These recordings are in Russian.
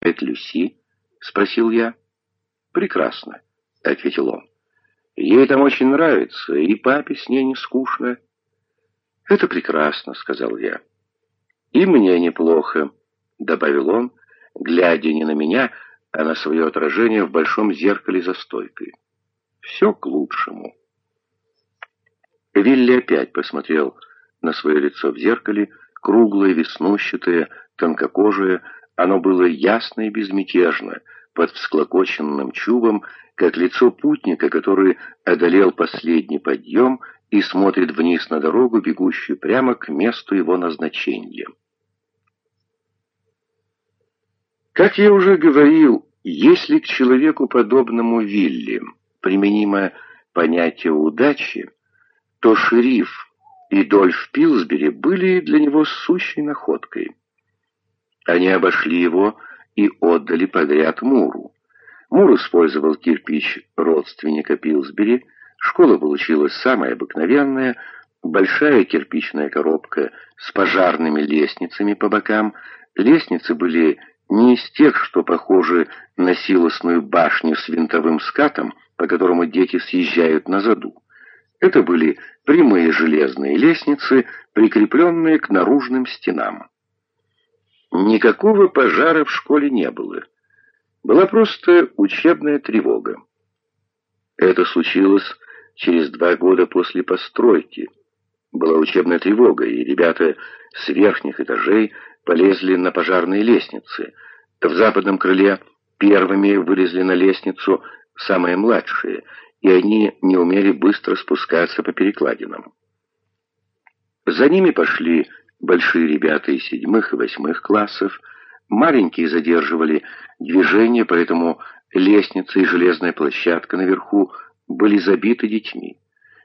Это Люси?» — спросил я. «Прекрасно», — ответил он. «Ей там очень нравится, и папе с ней не скучно». «Это прекрасно», — сказал я. «И мне неплохо», — добавил он, глядя не на меня, а на свое отражение в большом зеркале за стойкой. «Все к лучшему». Вилли опять посмотрел на свое лицо в зеркале, круглое, веснущатое, тонкокожее, оно было ясно и безмятежно, под всклокоченным чубом, как лицо путника, который одолел последний подъем и смотрит вниз на дорогу, бегущую прямо к месту его назначения. Как я уже говорил, если к человеку, подобному Вилли, применимо понятие удачи, то шериф и Дольф Пилсбери были для него сущей находкой. Они обошли его и отдали подряд Муру. Мур использовал кирпич родственника Пилсбери, школа получилась самая обыкновенная, большая кирпичная коробка с пожарными лестницами по бокам. Лестницы были не из тех, что похожи на силосную башню с винтовым скатом, по которому дети съезжают на заду. Это были прямые железные лестницы, прикрепленные к наружным стенам. Никакого пожара в школе не было. Была просто учебная тревога. Это случилось через два года после постройки. Была учебная тревога, и ребята с верхних этажей полезли на пожарные лестницы. В западном крыле первыми вылезли на лестницу самые младшие, и они не умели быстро спускаться по перекладинам. За ними пошли большие ребята из седьмых и восьмых классов, маленькие задерживали движение, поэтому лестница и железная площадка наверху были забиты детьми.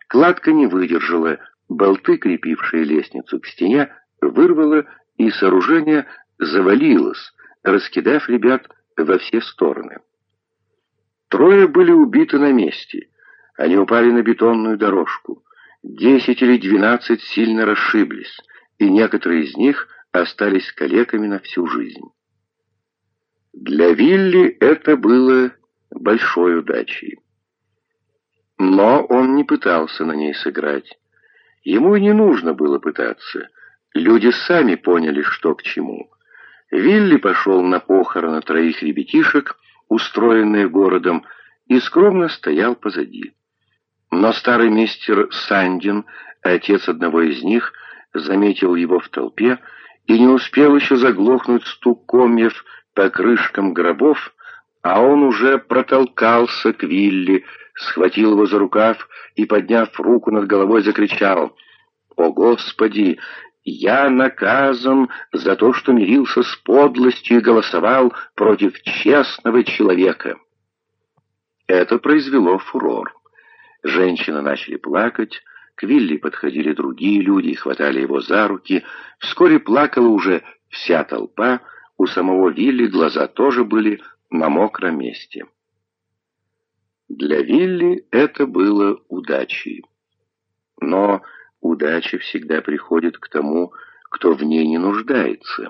Кладка не выдержала, болты, крепившие лестницу к стене, вырвало, и сооружение завалилось, раскидав ребят во все стороны. Трое были убиты на месте. Они упали на бетонную дорожку. Десять или двенадцать сильно расшиблись, и некоторые из них остались калеками на всю жизнь. Для Вилли это было большой удачей. Но он не пытался на ней сыграть. Ему и не нужно было пытаться. Люди сами поняли, что к чему. Вилли пошел на похороны троих ребятишек, устроенные городом, и скромно стоял позади. Но старый мистер Сандин, отец одного из них, заметил его в толпе и не успел еще заглохнуть стук комьев по крышкам гробов, а он уже протолкался к Вилли, схватил его за рукав и, подняв руку над головой, закричал «О, Господи! Я наказан за то, что мирился с подлостью и голосовал против честного человека». Это произвело фурор. Женщины начали плакать, к Вилли подходили другие люди и хватали его за руки. Вскоре плакала уже вся толпа, у самого Вилли глаза тоже были на мокром месте. Для Вилли это было удачей. Но удача всегда приходит к тому, кто в ней не нуждается.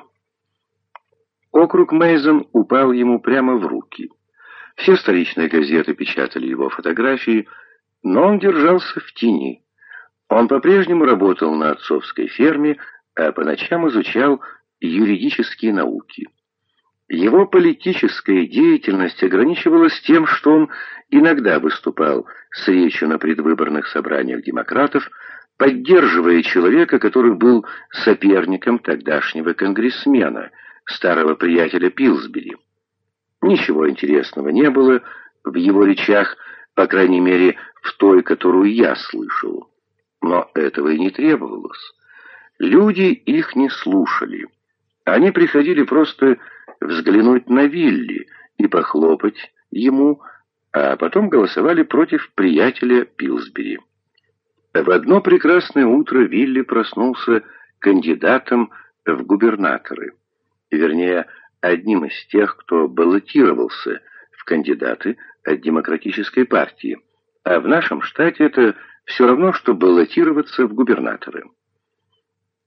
Округ Мейзон упал ему прямо в руки. Все столичные газеты печатали его фотографии, но он держался в тени. Он по-прежнему работал на отцовской ферме, а по ночам изучал юридические науки. Его политическая деятельность ограничивалась тем, что он иногда выступал с речью на предвыборных собраниях демократов, поддерживая человека, который был соперником тогдашнего конгрессмена, старого приятеля Пилсбери. Ничего интересного не было в его речах, по крайней мере, в той, которую я слышал. Но этого и не требовалось. Люди их не слушали. Они приходили просто взглянуть на Вилли и похлопать ему, а потом голосовали против приятеля Пилсбери. В одно прекрасное утро Вилли проснулся кандидатом в губернаторы. Вернее, одним из тех, кто баллотировался в кандидаты от демократической партии. А в нашем штате это все равно, что баллотироваться в губернаторы.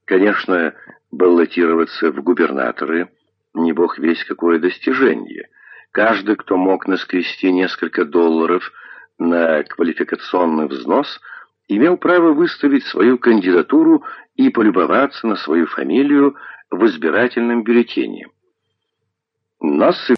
Конечно, баллотироваться в губернаторы не бог весь какое достижение. Каждый, кто мог наскрести несколько долларов на квалификационный взнос, имел право выставить свою кандидатуру и полюбоваться на свою фамилию в избирательном бюллетене. Но